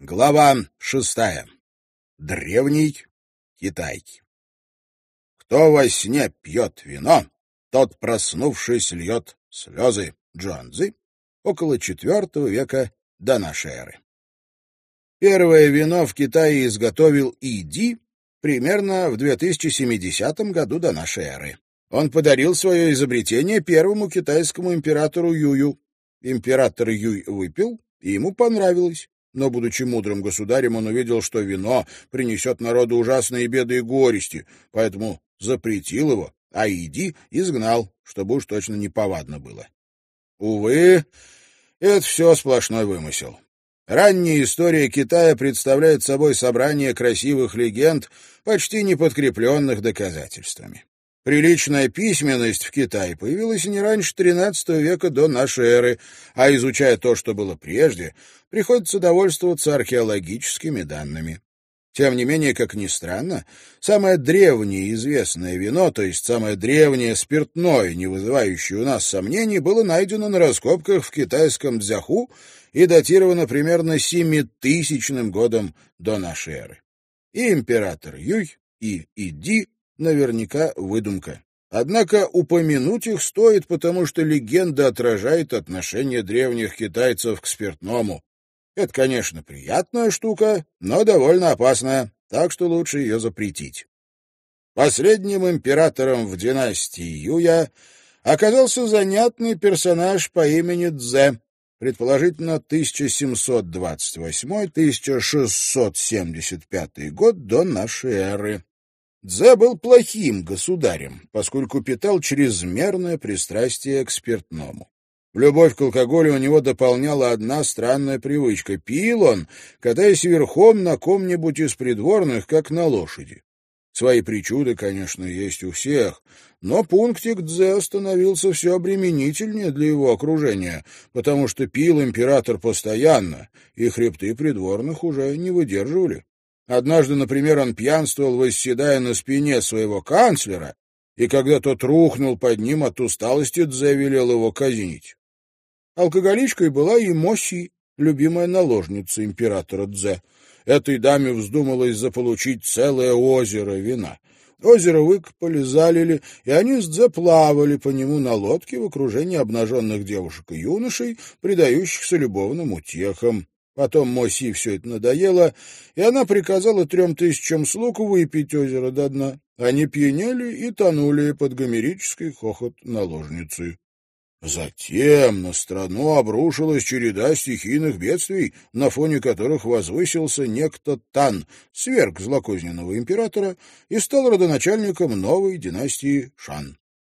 Глава шестая. Древний Китай. Кто во сне пьет вино, тот, проснувшись, льет слезы. Джуанзы. Около четвертого века до нашей эры. Первое вино в Китае изготовил Иди примерно в 2070 году до нашей эры. Он подарил свое изобретение первому китайскому императору Юю. Император Юй выпил, и ему понравилось. Но, будучи мудрым государем, он увидел, что вино принесет народу ужасные беды и горести, поэтому запретил его, а Иди изгнал, чтобы уж точно неповадно было. Увы, это все сплошной вымысел. Ранняя история Китая представляет собой собрание красивых легенд, почти не подкрепленных доказательствами. Приличная письменность в Китае появилась не раньше XIII века до нашей эры, а изучая то, что было прежде, приходится довольствоваться археологическими данными. Тем не менее, как ни странно, самое древнее известное вино, то есть самое древнее спиртное, не вызывающее у нас сомнений, было найдено на раскопках в китайском Дзяху и датировано примерно семитысячным годом до нашей эры. И император Юй, и Иди наверняка выдумка. Однако упомянуть их стоит, потому что легенда отражает отношение древних китайцев к спиртному. Это, конечно, приятная штука, но довольно опасная, так что лучше ее запретить. Последним императором в династии Юя оказался занятный персонаж по имени Цзэ, предположительно 1728-1675 год до нашей эры. Дзе был плохим государем, поскольку питал чрезмерное пристрастие к спиртному. Любовь к алкоголю у него дополняла одна странная привычка. Пил он, катаясь верхом на ком-нибудь из придворных, как на лошади. Свои причуды, конечно, есть у всех, но пунктик Дзе становился все обременительнее для его окружения, потому что пил император постоянно, и хребты придворных уже не выдерживали. Однажды, например, он пьянствовал, восседая на спине своего канцлера, и когда тот рухнул под ним от усталости, Дзе велел его казнить. Алкоголичкой была и Моси, любимая наложница императора Дзе. Этой даме вздумалось заполучить целое озеро вина. Озеро выкопали, залили, и они с Дзе плавали по нему на лодке в окружении обнаженных девушек и юношей, предающихся любовным утехам. Потом Моси все это надоело, и она приказала трем тысячам слуг выпить озеро до дна. Они пьянели и тонули под гомерический хохот наложницы. Затем на страну обрушилась череда стихийных бедствий, на фоне которых возвысился некто Тан, сверг злокозненного императора, и стал родоначальником новой династии Шан.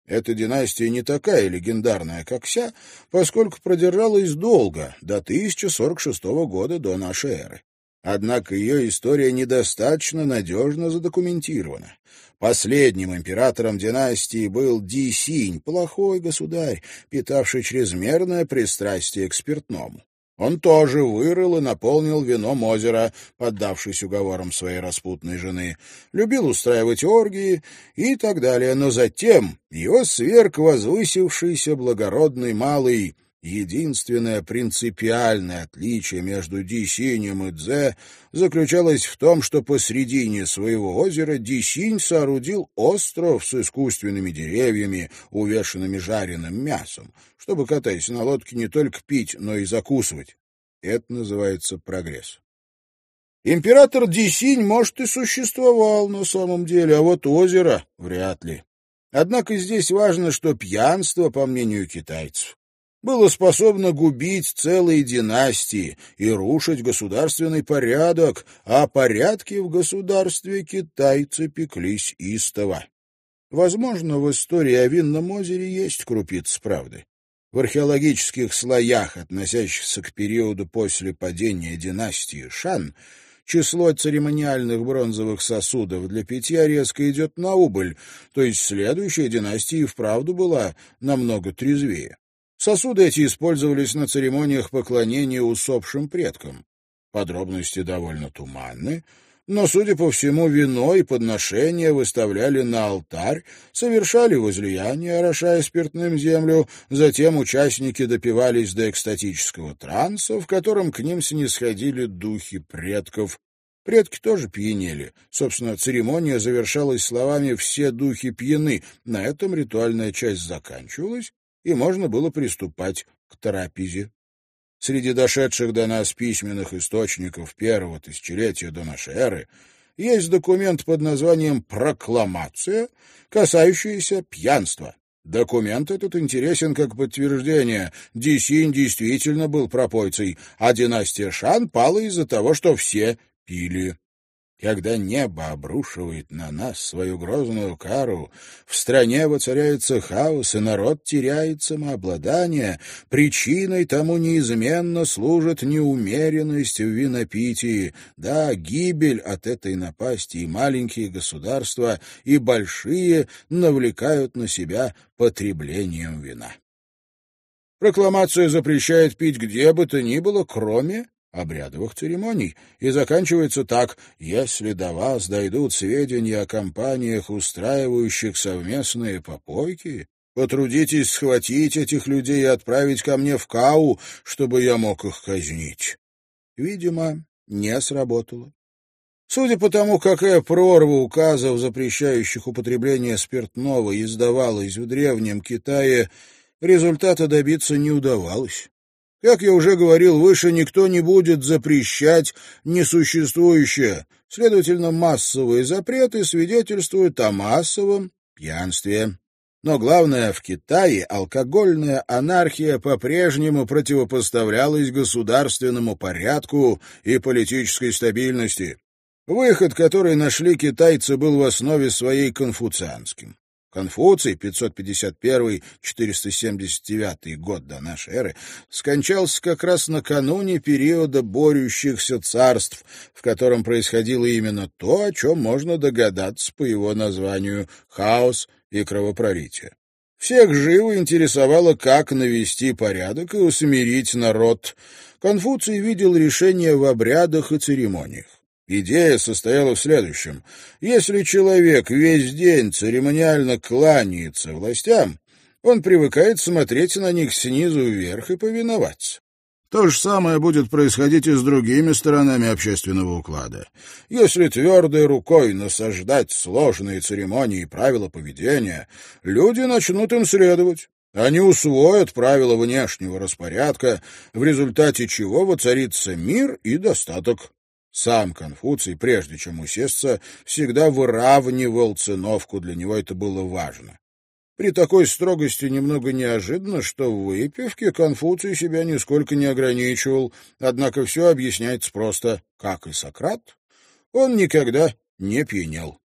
Эта династия не такая легендарная, как вся, поскольку продержалась долго, до 1046 года до нашей эры. Однако ее история недостаточно надежно задокументирована. Последним императором династии был Ди Синь, плохой государь, питавший чрезмерное пристрастие к спиртному. Он тоже вырыл и наполнил вином озеро, поддавшись уговорам своей распутной жены, любил устраивать оргии и так далее, но затем его сверг возвысившийся благородный малый — Единственное принципиальное отличие между Дисинем и Дзе заключалось в том, что посредине своего озера Дисинь соорудил остров с искусственными деревьями, увешанными жареным мясом, чтобы, катаясь на лодке, не только пить, но и закусывать. Это называется прогресс. Император Дисинь, может, и существовал на самом деле, а вот озеро — вряд ли. Однако здесь важно, что пьянство, по мнению китайцев, было способно губить целые династии и рушить государственный порядок, а порядки в государстве китайцы пеклись истово. Возможно, в истории о Винном озере есть крупицы правды. В археологических слоях, относящихся к периоду после падения династии Шан, число церемониальных бронзовых сосудов для питья резко идет на убыль, то есть следующая династия и вправду была намного трезвее. Сосуды эти использовались на церемониях поклонения усопшим предкам. Подробности довольно туманны, но, судя по всему, вино и подношения выставляли на алтарь, совершали возлияние, орошая спиртным землю, затем участники допивались до экстатического транса, в котором к ним снисходили духи предков. Предки тоже пьянели. Собственно, церемония завершалась словами «все духи пьяны». На этом ритуальная часть заканчивалась, и можно было приступать к трапезе. Среди дошедших до нас письменных источников первого тысячелетия до нашей эры есть документ под названием «Прокламация», касающийся пьянства. Документ этот интересен как подтверждение. Дисинь действительно был пропойцей, а династия Шан пала из-за того, что все пили. Когда небо обрушивает на нас свою грозную кару, в стране воцаряется хаос, и народ теряет самообладание, причиной тому неизменно служит неумеренность в винопитии. Да, гибель от этой напасти и маленькие государства, и большие навлекают на себя потреблением вина. Прокламация запрещает пить где бы то ни было, кроме обрядовых церемоний, и заканчивается так «Если до вас дойдут сведения о компаниях, устраивающих совместные попойки, потрудитесь схватить этих людей и отправить ко мне в Кау, чтобы я мог их казнить». Видимо, не сработало. Судя по тому, какая прорва указов, запрещающих употребление спиртного, издавалась в Древнем Китае, результата добиться не удавалось. Как я уже говорил выше, никто не будет запрещать несуществующее. Следовательно, массовые запреты свидетельствуют о массовом пьянстве. Но главное, в Китае алкогольная анархия по-прежнему противопоставлялась государственному порядку и политической стабильности. Выход, который нашли китайцы, был в основе своей конфуцианским. Конфуций, 551-479 год до нашей эры, скончался как раз накануне периода борющихся царств, в котором происходило именно то, о чем можно догадаться по его названию «хаос» и «кровопролитие». Всех живо интересовало, как навести порядок и усмирить народ. Конфуций видел решение в обрядах и церемониях. Идея состояла в следующем. Если человек весь день церемониально кланяется властям, он привыкает смотреть на них снизу вверх и повиноваться. То же самое будет происходить и с другими сторонами общественного уклада. Если твердой рукой насаждать сложные церемонии и правила поведения, люди начнут им следовать. Они усвоят правила внешнего распорядка, в результате чего воцарится мир и достаток. Сам Конфуций, прежде чем усесться, всегда выравнивал циновку, для него это было важно. При такой строгости немного неожиданно, что в выпивке Конфуций себя нисколько не ограничивал, однако все объясняется просто, как и Сократ, он никогда не пьянел.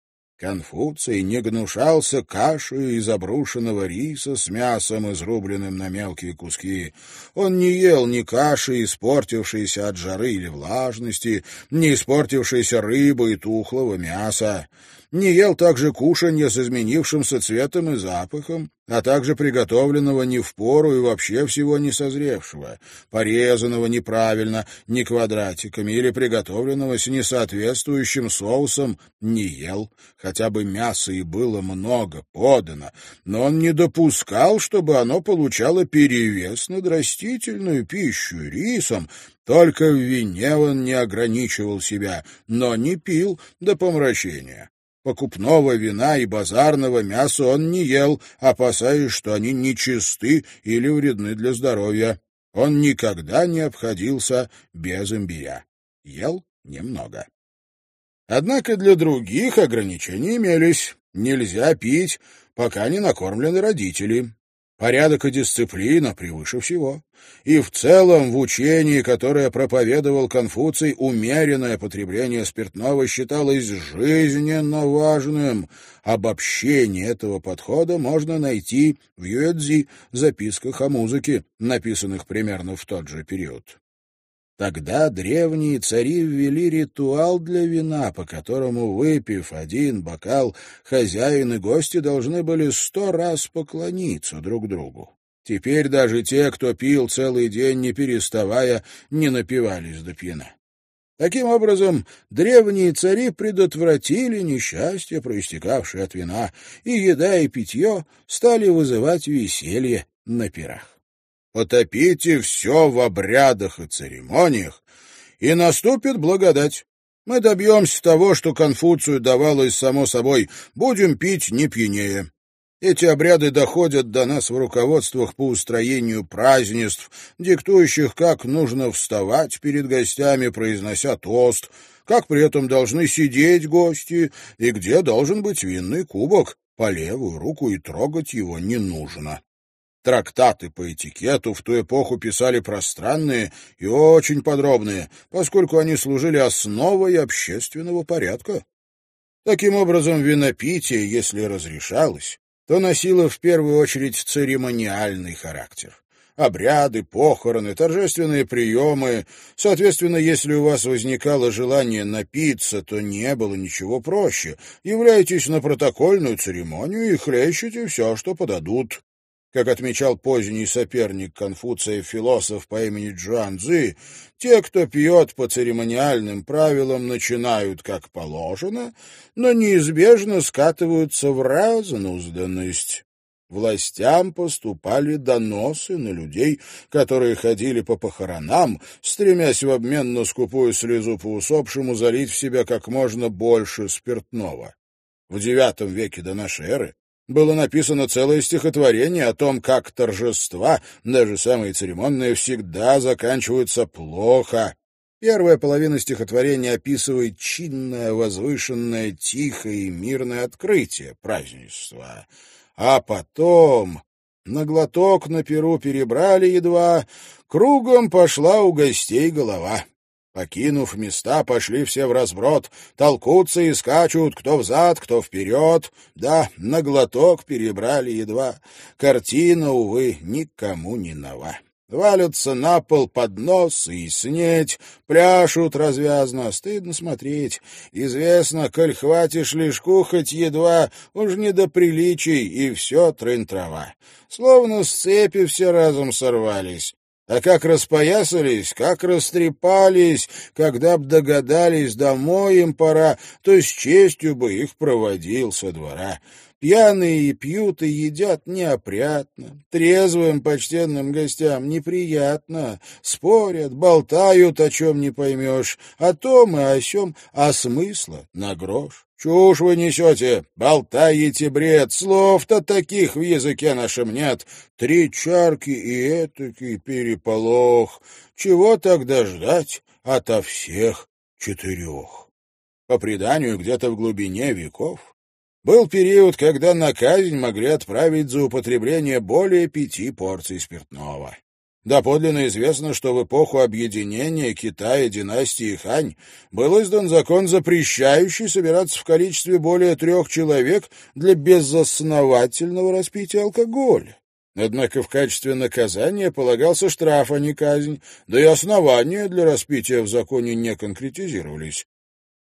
Конфуций не гнушался кашей из обрушенного риса с мясом, изрубленным на мелкие куски. Он не ел ни каши, испортившейся от жары или влажности, ни испортившейся рыбы и тухлого мяса не ел также кушанья с изменившимся цветом и запахом, а также приготовленного не в пору и вообще всего не созревшего, порезанного неправильно, не квадратиками или приготовленного с несоответствующим соусом, не ел, хотя бы мяса и было много подано, но он не допускал, чтобы оно получало перевес над растительную пищу рисом, только в вине он не ограничивал себя, но не пил до помрачения. Покупного вина и базарного мяса он не ел, опасаясь, что они нечисты или вредны для здоровья. Он никогда не обходился без имбиря. Ел немного. Однако для других ограничения имелись. Нельзя пить, пока не накормлены родители. Порядок и дисциплина превыше всего. И в целом в учении, которое проповедовал Конфуций, умеренное потребление спиртного считалось жизненно важным. Обобщение этого подхода можно найти в Юэдзи, записках о музыке, написанных примерно в тот же период. Тогда древние цари ввели ритуал для вина, по которому, выпив один бокал, хозяин и гости должны были сто раз поклониться друг другу. Теперь даже те, кто пил целый день, не переставая, не напивались до пьяна. Таким образом, древние цари предотвратили несчастье, проистекавшее от вина, и еда и питье стали вызывать веселье на пирах. Потопите все в обрядах и церемониях, и наступит благодать. Мы добьемся того, что Конфуцию давалось само собой, будем пить не пьянее. Эти обряды доходят до нас в руководствах по устроению празднеств, диктующих, как нужно вставать перед гостями, произнося тост, как при этом должны сидеть гости и где должен быть винный кубок. По левую руку и трогать его не нужно. Трактаты по этикету в ту эпоху писали пространные и очень подробные, поскольку они служили основой общественного порядка. Таким образом, винопитие, если разрешалось, то носило в первую очередь церемониальный характер. Обряды, похороны, торжественные приемы. Соответственно, если у вас возникало желание напиться, то не было ничего проще. Являйтесь на протокольную церемонию и хлещете все, что подадут. Как отмечал поздний соперник Конфуция философ по имени Джуан Цзи, те, кто пьет по церемониальным правилам, начинают как положено, но неизбежно скатываются в разнузданность. Властям поступали доносы на людей, которые ходили по похоронам, стремясь в обмен на скупую слезу по усопшему залить в себя как можно больше спиртного. В IX веке до нашей эры было написано целое стихотворение о том, как торжества, даже самые церемонные, всегда заканчиваются плохо. Первая половина стихотворения описывает чинное, возвышенное, тихое и мирное открытие празднества. А потом на глоток на перу перебрали едва, кругом пошла у гостей голова. Покинув места, пошли все в разброд, толкутся и скачут, кто взад, кто вперед. Да, на глоток перебрали едва. Картина, увы, никому не нова. Валятся на пол подносы и снеть, пляшут развязно, стыдно смотреть. Известно, коль хватишь лишку хоть едва, уж не до приличий, и все трын-трава. Словно с цепи все разом сорвались. А как распоясались, как растрепались, когда б догадались, домой им пора, то с честью бы их проводил со двора. Пьяные и пьют, и едят неопрятно. Трезвым почтенным гостям неприятно. Спорят, болтают, о чем не поймешь, о том и о сем, а смысла на грош. Чушь вы несете, болтаете бред, слов-то таких в языке нашем нет. Три чарки и этакий переполох. Чего тогда ждать ото всех четырех? По преданию, где-то в глубине веков был период, когда на казнь могли отправить за употребление более пяти порций спиртного. Доподлинно известно, что в эпоху объединения Китая династии Хань был издан закон, запрещающий собираться в количестве более трех человек для безосновательного распития алкоголя. Однако в качестве наказания полагался штраф, а не казнь, да и основания для распития в законе не конкретизировались.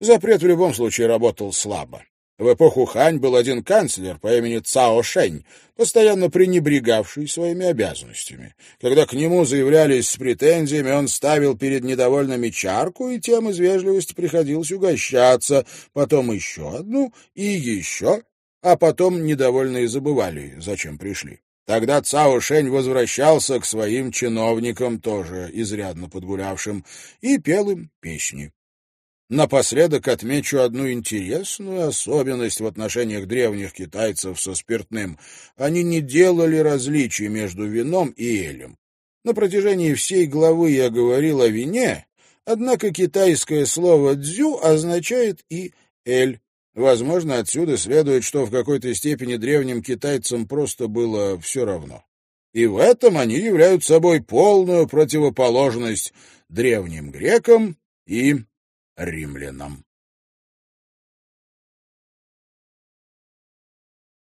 Запрет в любом случае работал слабо. В эпоху Хань был один канцлер по имени Цао Шэнь, постоянно пренебрегавший своими обязанностями. Когда к нему заявлялись с претензиями, он ставил перед недовольными чарку, и тем из вежливости приходилось угощаться, потом еще одну и еще, а потом недовольные забывали, зачем пришли. Тогда Цао Шэнь возвращался к своим чиновникам, тоже изрядно подгулявшим, и пел им песни. Напоследок отмечу одну интересную особенность в отношениях древних китайцев со спиртным. Они не делали различий между вином и элем. На протяжении всей главы я говорил о вине, однако китайское слово «дзю» означает и «эль». Возможно, отсюда следует, что в какой-то степени древним китайцам просто было все равно. И в этом они являются собой полную противоположность древним грекам и римлянам.